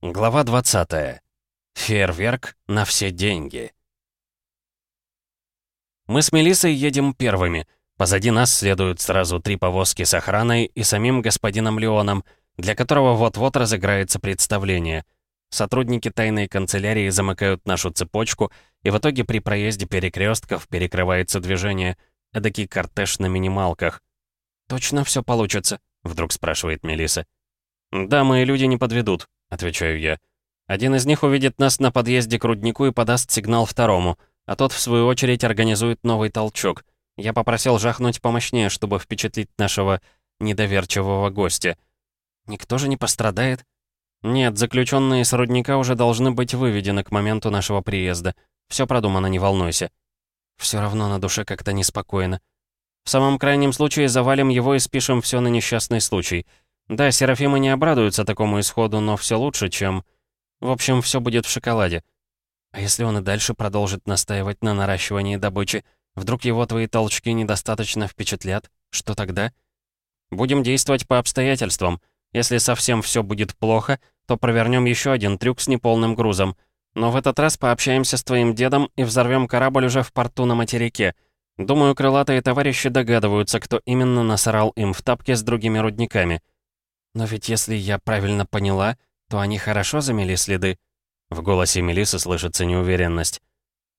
Глава 20. Фейерверк на все деньги. Мы с Мелиссой едем первыми. Позади нас следуют сразу три повозки с охраной и самим господином Леоном, для которого вот-вот разыграется представление. Сотрудники тайной канцелярии замыкают нашу цепочку, и в итоге при проезде перекрестков перекрывается движение. Эдакий кортеж на минималках. «Точно все получится?» — вдруг спрашивает Мелисса. «Да, мои люди не подведут», — отвечаю я. «Один из них увидит нас на подъезде к руднику и подаст сигнал второму, а тот, в свою очередь, организует новый толчок. Я попросил жахнуть помощнее, чтобы впечатлить нашего недоверчивого гостя. Никто же не пострадает?» «Нет, заключенные с рудника уже должны быть выведены к моменту нашего приезда. Все продумано, не волнуйся». Все равно на душе как-то неспокойно. В самом крайнем случае завалим его и спишем все на несчастный случай. Да, Серафима не обрадуется такому исходу, но все лучше, чем... В общем, все будет в шоколаде. А если он и дальше продолжит настаивать на наращивании добычи, вдруг его твои толчки недостаточно впечатлят, что тогда? Будем действовать по обстоятельствам. Если совсем все будет плохо, то провернем еще один трюк с неполным грузом. Но в этот раз пообщаемся с твоим дедом и взорвем корабль уже в порту на материке. Думаю, крылатые товарищи догадываются, кто именно насрал им в тапке с другими рудниками. «Но ведь если я правильно поняла, то они хорошо замели следы». В голосе Мелисы слышится неуверенность.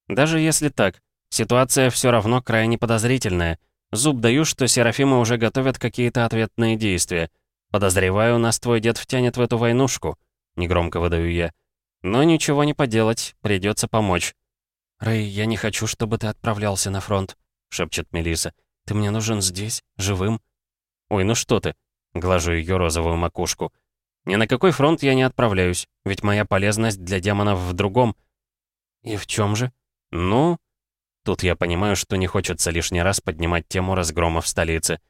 «Даже если так, ситуация все равно крайне подозрительная. Зуб даю, что Серафимы уже готовят какие-то ответные действия. Подозреваю, нас твой дед втянет в эту войнушку», — негромко выдаю я. «Но ничего не поделать, придется помочь». «Рэй, я не хочу, чтобы ты отправлялся на фронт», — шепчет Мелиса. «Ты мне нужен здесь, живым». «Ой, ну что ты, Глажу ее розовую макушку. «Ни на какой фронт я не отправляюсь, ведь моя полезность для демонов в другом». «И в чем же?» «Ну...» Тут я понимаю, что не хочется лишний раз поднимать тему разгрома в столице.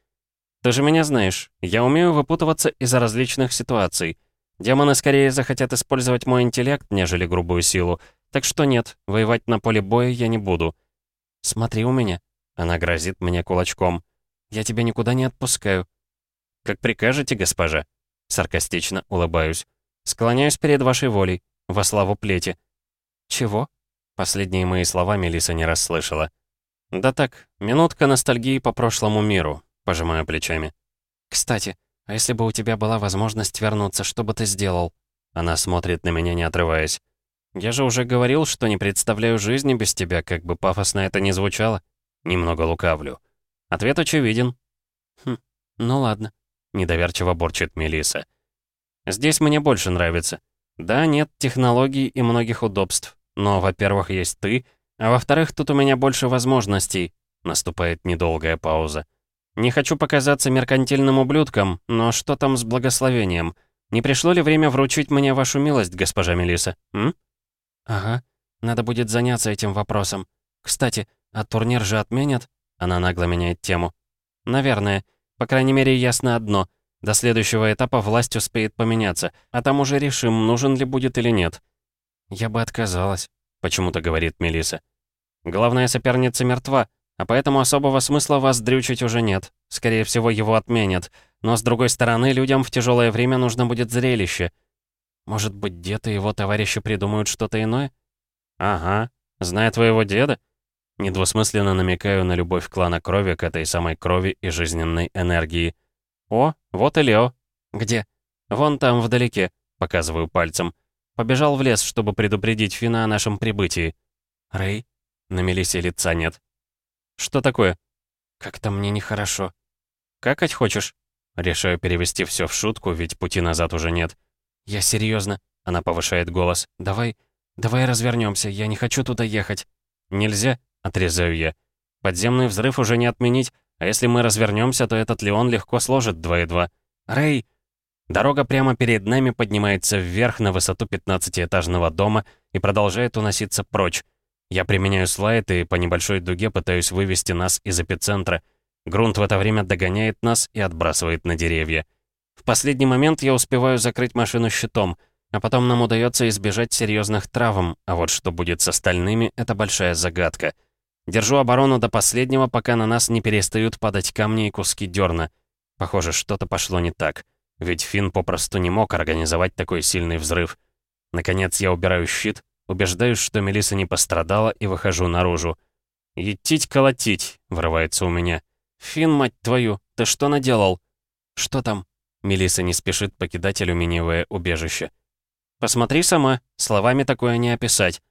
«Ты же меня знаешь, я умею выпутываться из-за различных ситуаций. Демоны скорее захотят использовать мой интеллект, нежели грубую силу. Так что нет, воевать на поле боя я не буду. Смотри у меня». Она грозит мне кулачком. «Я тебя никуда не отпускаю. «Как прикажете, госпожа?» Саркастично улыбаюсь. «Склоняюсь перед вашей волей, во славу плети». «Чего?» Последние мои слова Мелиса не расслышала. «Да так, минутка ностальгии по прошлому миру», пожимаю плечами. «Кстати, а если бы у тебя была возможность вернуться, что бы ты сделал?» Она смотрит на меня, не отрываясь. «Я же уже говорил, что не представляю жизни без тебя, как бы пафосно это ни звучало». Немного лукавлю. Ответ очевиден. «Хм, ну ладно. Недоверчиво борчит Мелиса. Здесь мне больше нравится. Да, нет технологий и многих удобств. Но, во-первых, есть ты, а во-вторых, тут у меня больше возможностей. Наступает недолгая пауза. Не хочу показаться меркантильным ублюдком, но что там с благословением? Не пришло ли время вручить мне вашу милость, госпожа Мелиса? М? Ага, надо будет заняться этим вопросом. Кстати, а турнир же отменят? Она нагло меняет тему. Наверное. По крайней мере, ясно одно. До следующего этапа власть успеет поменяться, а там уже решим, нужен ли будет или нет. «Я бы отказалась», — почему-то говорит Мелиса. «Главная соперница мертва, а поэтому особого смысла вас дрючить уже нет. Скорее всего, его отменят. Но, с другой стороны, людям в тяжелое время нужно будет зрелище. Может быть, дед и его товарищи придумают что-то иное? Ага, зная твоего деда? Недвусмысленно намекаю на любовь клана крови к этой самой крови и жизненной энергии. «О, вот и Лео». «Где?» «Вон там, вдалеке», — показываю пальцем. Побежал в лес, чтобы предупредить Фина о нашем прибытии. «Рэй?» На Мелисе лица нет. «Что такое?» «Как-то мне нехорошо». «Какать хочешь?» Решаю перевести все в шутку, ведь пути назад уже нет. «Я серьезно. Она повышает голос. «Давай, давай развернемся. Я не хочу туда ехать». «Нельзя?» Отрезаю я. Подземный взрыв уже не отменить, а если мы развернемся, то этот Леон легко сложит 2 и 2. Рэй! Дорога прямо перед нами поднимается вверх на высоту 15-этажного дома и продолжает уноситься прочь. Я применяю слайд и по небольшой дуге пытаюсь вывести нас из эпицентра. Грунт в это время догоняет нас и отбрасывает на деревья. В последний момент я успеваю закрыть машину щитом, а потом нам удается избежать серьезных травм, а вот что будет с остальными, это большая загадка — Держу оборону до последнего, пока на нас не перестают падать камни и куски дерна. Похоже, что-то пошло не так. Ведь Финн попросту не мог организовать такой сильный взрыв. Наконец я убираю щит, убеждаюсь, что Мелиса не пострадала, и выхожу наружу. «Етить-колотить!» — врывается у меня. «Фин, мать твою, ты что наделал?» «Что там?» Мелиса не спешит покидать алюминиевое убежище. «Посмотри сама, словами такое не описать».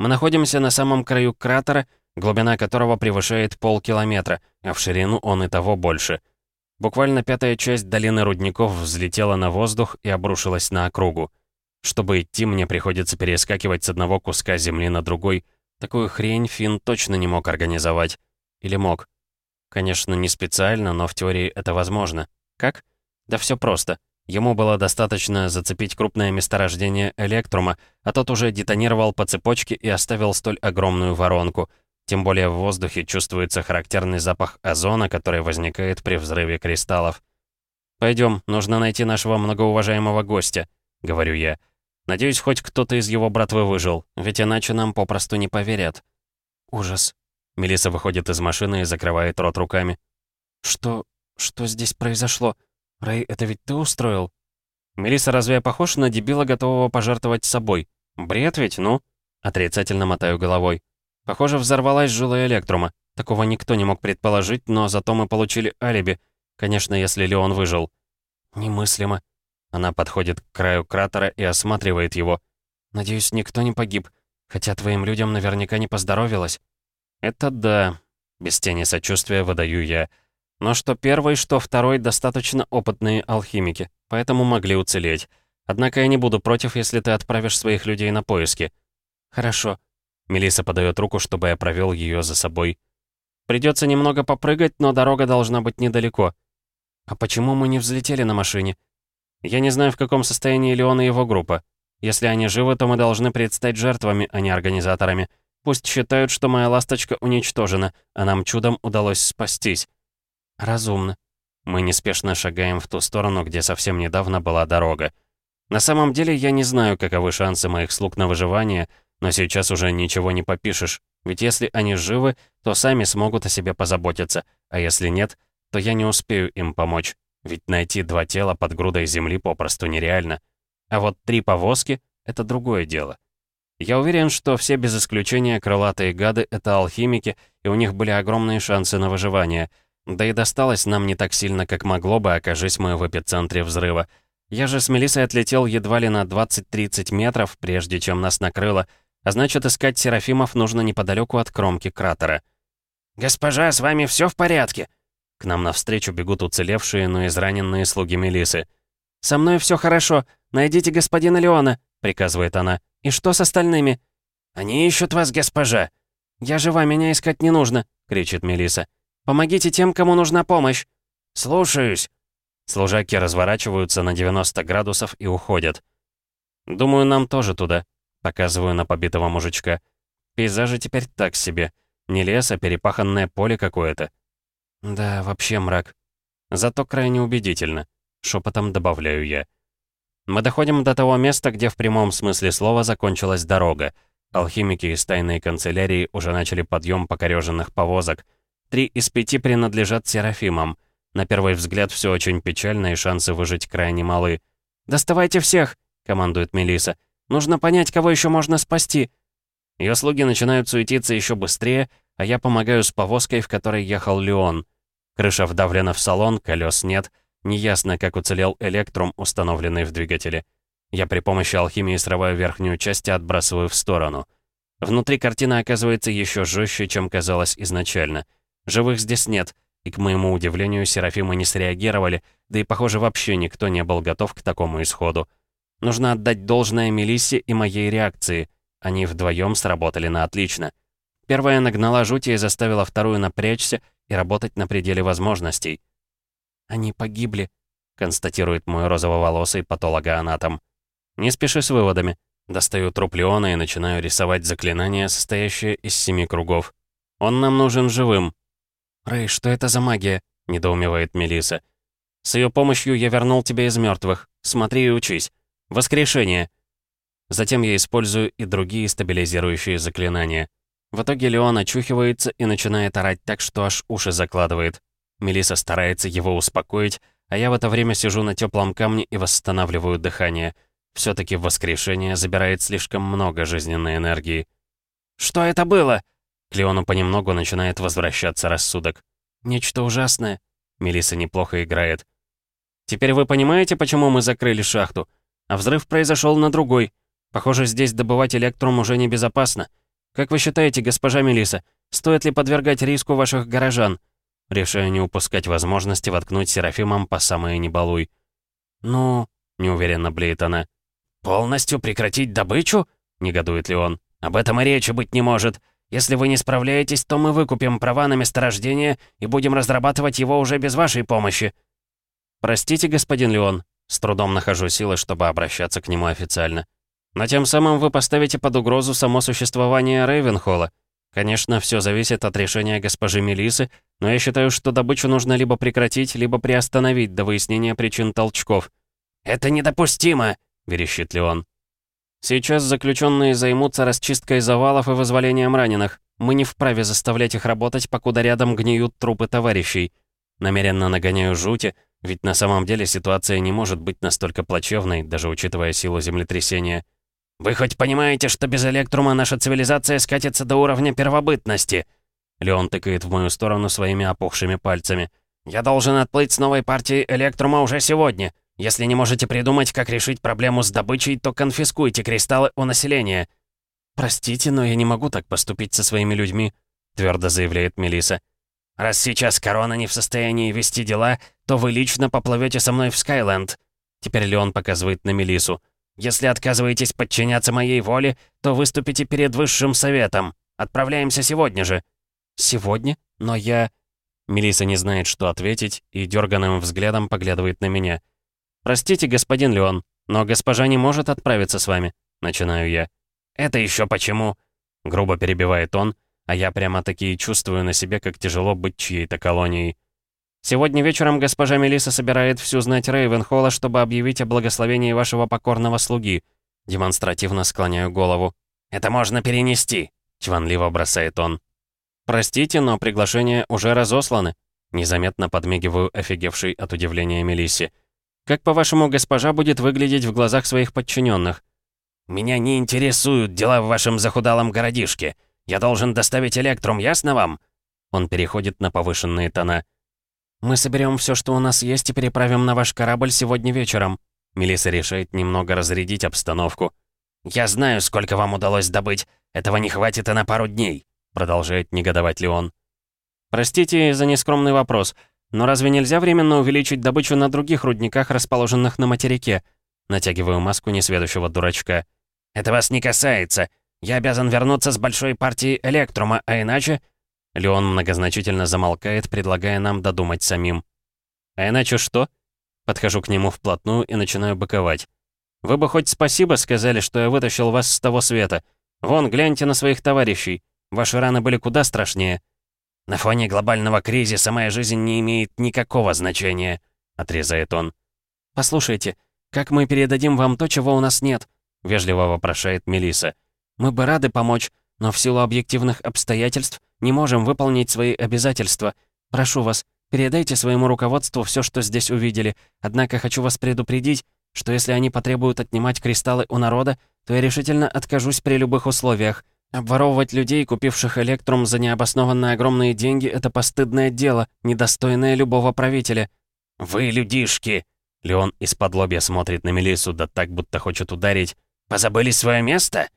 Мы находимся на самом краю кратера, глубина которого превышает полкилометра, а в ширину он и того больше. Буквально пятая часть долины рудников взлетела на воздух и обрушилась на округу. Чтобы идти, мне приходится перескакивать с одного куска земли на другой. Такую хрень Финн точно не мог организовать. Или мог? Конечно, не специально, но в теории это возможно. Как? Да все просто. Ему было достаточно зацепить крупное месторождение электрума, а тот уже детонировал по цепочке и оставил столь огромную воронку. Тем более в воздухе чувствуется характерный запах озона, который возникает при взрыве кристаллов. «Пойдем, нужно найти нашего многоуважаемого гостя», — говорю я. Надеюсь, хоть кто-то из его братвы выжил, ведь иначе нам попросту не поверят. Ужас. Мелиса выходит из машины и закрывает рот руками. Что... что здесь произошло? Рэй, это ведь ты устроил? Мелиса, разве я похож на дебила, готового пожертвовать собой? Бред ведь, ну? Отрицательно мотаю головой. Похоже, взорвалась жилая электрума. Такого никто не мог предположить, но зато мы получили алиби. Конечно, если Леон выжил. Немыслимо. Она подходит к краю кратера и осматривает его. «Надеюсь, никто не погиб, хотя твоим людям наверняка не поздоровилось». «Это да», — без тени сочувствия выдаю я. Но что первый, что второй достаточно опытные алхимики, поэтому могли уцелеть. Однако я не буду против, если ты отправишь своих людей на поиски. Хорошо. Мелиса подает руку, чтобы я провел ее за собой. Придется немного попрыгать, но дорога должна быть недалеко. А почему мы не взлетели на машине? Я не знаю, в каком состоянии Леон и его группа. Если они живы, то мы должны предстать жертвами, а не организаторами. Пусть считают, что моя ласточка уничтожена, а нам чудом удалось спастись. Разумно. Мы неспешно шагаем в ту сторону, где совсем недавно была дорога. На самом деле я не знаю, каковы шансы моих слуг на выживание, но сейчас уже ничего не попишешь. Ведь если они живы, то сами смогут о себе позаботиться, а если нет, то я не успею им помочь. Ведь найти два тела под грудой земли попросту нереально. А вот три повозки — это другое дело. Я уверен, что все без исключения крылатые гады — это алхимики, и у них были огромные шансы на выживание. Да и досталось нам не так сильно, как могло бы, окажись мы в эпицентре взрыва. Я же с Мелиссой отлетел едва ли на 20-30 метров, прежде чем нас накрыло, а значит, искать Серафимов нужно неподалеку от кромки кратера. «Госпожа, с вами все в порядке?» К нам навстречу бегут уцелевшие, но израненные слуги Мелисы. «Со мной все хорошо. Найдите господина Леона», — приказывает она. «И что с остальными?» «Они ищут вас, госпожа». «Я жива, меня искать не нужно», — кричит Мелиса. «Помогите тем, кому нужна помощь». «Слушаюсь». Служаки разворачиваются на 90 градусов и уходят. «Думаю, нам тоже туда», — показываю на побитого мужичка. «Пейзажи теперь так себе. Не лес, а перепаханное поле какое-то. Да, вообще мрак. Зато крайне убедительно. Шепотом добавляю я. Мы доходим до того места, где в прямом смысле слова закончилась дорога. Алхимики из тайной канцелярии уже начали подъем покореженных повозок. Три из пяти принадлежат Серафимам. На первый взгляд все очень печально, и шансы выжить крайне малы. «Доставайте всех!» — командует Мелиса. «Нужно понять, кого еще можно спасти!» Ее слуги начинают суетиться еще быстрее, а я помогаю с повозкой, в которой ехал Леон. Крыша вдавлена в салон, колес нет. Неясно, как уцелел электрум, установленный в двигателе. Я при помощи алхимии срываю верхнюю часть и отбрасываю в сторону. Внутри картина оказывается еще жестче, чем казалось изначально. Живых здесь нет, и, к моему удивлению, Серафимы не среагировали, да и, похоже, вообще никто не был готов к такому исходу. Нужно отдать должное Мелиссе и моей реакции. Они вдвоем сработали на отлично. Первая нагнала жути и заставила вторую напрячься и работать на пределе возможностей. «Они погибли», — констатирует мой розововолосый патологоанатом. «Не спеши с выводами». Достаю труп Леона и начинаю рисовать заклинание, состоящее из семи кругов. «Он нам нужен живым». «Рэй, что это за магия?» — недоумевает Мелиса. «С ее помощью я вернул тебя из мертвых. Смотри и учись. Воскрешение». Затем я использую и другие стабилизирующие заклинания. В итоге Леон очухивается и начинает орать так, что аж уши закладывает. Мелиса старается его успокоить, а я в это время сижу на теплом камне и восстанавливаю дыхание. все таки воскрешение забирает слишком много жизненной энергии. «Что это было?» К Леону понемногу начинает возвращаться рассудок. «Нечто ужасное». Мелиса неплохо играет. «Теперь вы понимаете, почему мы закрыли шахту? А взрыв произошел на другой. Похоже, здесь добывать электрум уже небезопасно. Как вы считаете, госпожа Мелиса, стоит ли подвергать риску ваших горожан?» Решаю не упускать возможности воткнуть Серафимом по самое небалуй. «Ну...» — неуверенно блеет она. «Полностью прекратить добычу?» — негодует Леон. «Об этом и речи быть не может. Если вы не справляетесь, то мы выкупим права на месторождение и будем разрабатывать его уже без вашей помощи». «Простите, господин Леон», с трудом нахожу силы, чтобы обращаться к нему официально. Но тем самым вы поставите под угрозу само существование Рейвенхолла. Конечно, все зависит от решения госпожи Мелисы, но я считаю, что добычу нужно либо прекратить, либо приостановить до выяснения причин толчков. «Это недопустимо!» — верещит Леон. «Сейчас заключенные займутся расчисткой завалов и вызволением раненых. Мы не вправе заставлять их работать, покуда рядом гниют трупы товарищей. Намеренно нагоняю жути, ведь на самом деле ситуация не может быть настолько плачевной, даже учитывая силу землетрясения. «Вы хоть понимаете, что без электрума наша цивилизация скатится до уровня первобытности?» Леон тыкает в мою сторону своими опухшими пальцами. «Я должен отплыть с новой партией электрума уже сегодня. Если не можете придумать, как решить проблему с добычей, то конфискуйте кристаллы у населения». «Простите, но я не могу так поступить со своими людьми», — твердо заявляет Мелиса. «Раз сейчас корона не в состоянии вести дела, то вы лично поплывете со мной в Скайленд». Теперь Леон показывает на Мелису. Если отказываетесь подчиняться моей воле, то выступите перед высшим советом. Отправляемся сегодня же». «Сегодня? Но я...» Мелиса не знает, что ответить, и дерганым взглядом поглядывает на меня. «Простите, господин Леон, но госпожа не может отправиться с вами», — начинаю я. «Это еще почему?» — грубо перебивает он, а я прямо-таки чувствую на себе, как тяжело быть чьей-то колонией. Сегодня вечером госпожа Мелиса собирает всю знать Рейвенхолла, чтобы объявить о благословении вашего покорного слуги. Демонстративно склоняю голову. «Это можно перенести», — чванливо бросает он. «Простите, но приглашения уже разосланы». Незаметно подмигиваю офигевшей от удивления Мелиссе. «Как, по-вашему, госпожа будет выглядеть в глазах своих подчиненных? «Меня не интересуют дела в вашем захудалом городишке. Я должен доставить электрум, ясно вам?» Он переходит на повышенные тона. «Мы соберем все, что у нас есть, и переправим на ваш корабль сегодня вечером». Мелисса решает немного разрядить обстановку. «Я знаю, сколько вам удалось добыть. Этого не хватит и на пару дней», — продолжает негодовать Леон. «Простите за нескромный вопрос, но разве нельзя временно увеличить добычу на других рудниках, расположенных на материке?» Натягиваю маску несведущего дурачка. «Это вас не касается. Я обязан вернуться с большой партией электрума, а иначе Леон многозначительно замолкает, предлагая нам додумать самим. «А иначе что?» Подхожу к нему вплотную и начинаю быковать. «Вы бы хоть спасибо сказали, что я вытащил вас с того света. Вон, гляньте на своих товарищей. Ваши раны были куда страшнее». «На фоне глобального кризиса моя жизнь не имеет никакого значения», — отрезает он. «Послушайте, как мы передадим вам то, чего у нас нет?» — вежливо вопрошает Мелиса. «Мы бы рады помочь, но в силу объективных обстоятельств не можем выполнить свои обязательства. Прошу вас, передайте своему руководству все, что здесь увидели. Однако хочу вас предупредить, что если они потребуют отнимать кристаллы у народа, то я решительно откажусь при любых условиях. Обворовывать людей, купивших Электрум за необоснованно огромные деньги, это постыдное дело, недостойное любого правителя. «Вы, людишки!» Леон из-под лобья смотрит на Мелису, да так, будто хочет ударить. «Позабыли свое место?»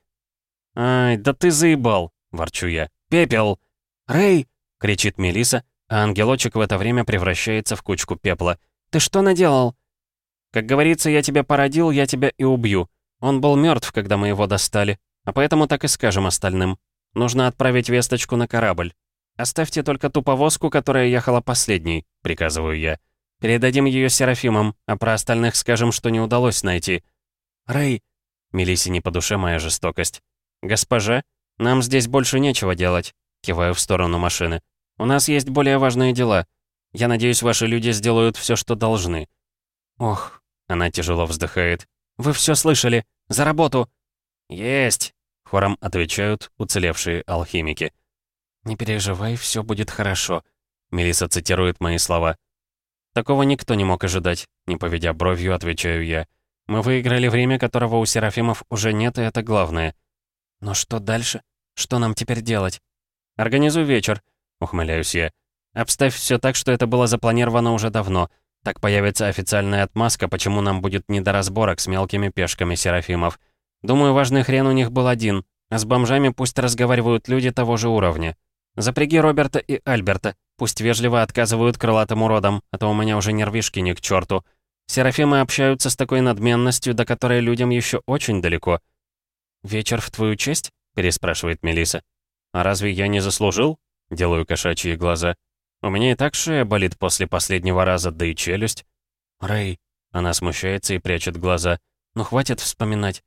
«Ай, да ты заебал!» — ворчу я. «Пепел!» «Рэй!» — кричит Мелиса, а ангелочек в это время превращается в кучку пепла. «Ты что наделал?» «Как говорится, я тебя породил, я тебя и убью. Он был мертв, когда мы его достали, а поэтому так и скажем остальным. Нужно отправить весточку на корабль. Оставьте только ту повозку, которая ехала последней», — приказываю я. «Передадим ее Серафимам, а про остальных скажем, что не удалось найти». «Рэй!» Мелисе не по душе моя жестокость. «Госпожа, нам здесь больше нечего делать. Киваю в сторону машины. «У нас есть более важные дела. Я надеюсь, ваши люди сделают все, что должны». «Ох», — она тяжело вздыхает. «Вы все слышали? За работу!» «Есть!» — хором отвечают уцелевшие алхимики. «Не переживай, все будет хорошо», — Мелиса цитирует мои слова. «Такого никто не мог ожидать», — не поведя бровью, отвечаю я. Мы выиграли время, которого у Серафимов уже нет, и это главное. Но что дальше? Что нам теперь делать? Организуй вечер, ухмыляюсь я. Обставь все так, что это было запланировано уже давно. Так появится официальная отмазка, почему нам будет не до разборок с мелкими пешками Серафимов. Думаю, важный хрен у них был один, а с бомжами пусть разговаривают люди того же уровня. Запряги Роберта и Альберта, пусть вежливо отказывают крылатым уродам, а то у меня уже нервишки не к черту. Серафимы общаются с такой надменностью, до которой людям еще очень далеко. «Вечер в твою честь?» — переспрашивает Мелиса. «А разве я не заслужил?» — делаю кошачьи глаза. «У меня и так шея болит после последнего раза, да и челюсть». «Рэй», — она смущается и прячет глаза. «Ну хватит вспоминать».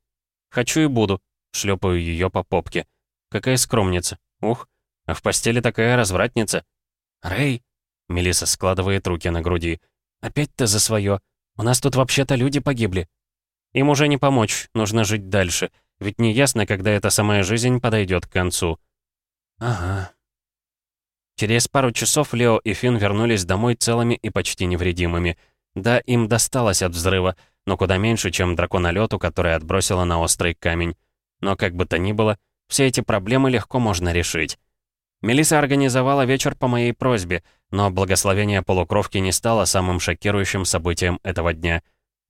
«Хочу и буду», — шлепаю ее по попке. «Какая скромница. Ух, а в постели такая развратница». «Рэй», — Мелиса складывает руки на груди. «Опять ты за свое. У нас тут вообще-то люди погибли. Им уже не помочь, нужно жить дальше. Ведь не ясно, когда эта самая жизнь подойдет к концу. Ага. Через пару часов Лео и Финн вернулись домой целыми и почти невредимыми. Да, им досталось от взрыва, но куда меньше, чем драконолету, который отбросила на острый камень. Но как бы то ни было, все эти проблемы легко можно решить. Мелиса организовала вечер по моей просьбе, но благословение полукровки не стало самым шокирующим событием этого дня.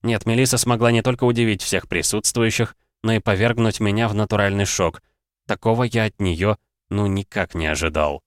Нет, Мелиса смогла не только удивить всех присутствующих, но и повергнуть меня в натуральный шок. Такого я от нее, ну, никак не ожидал.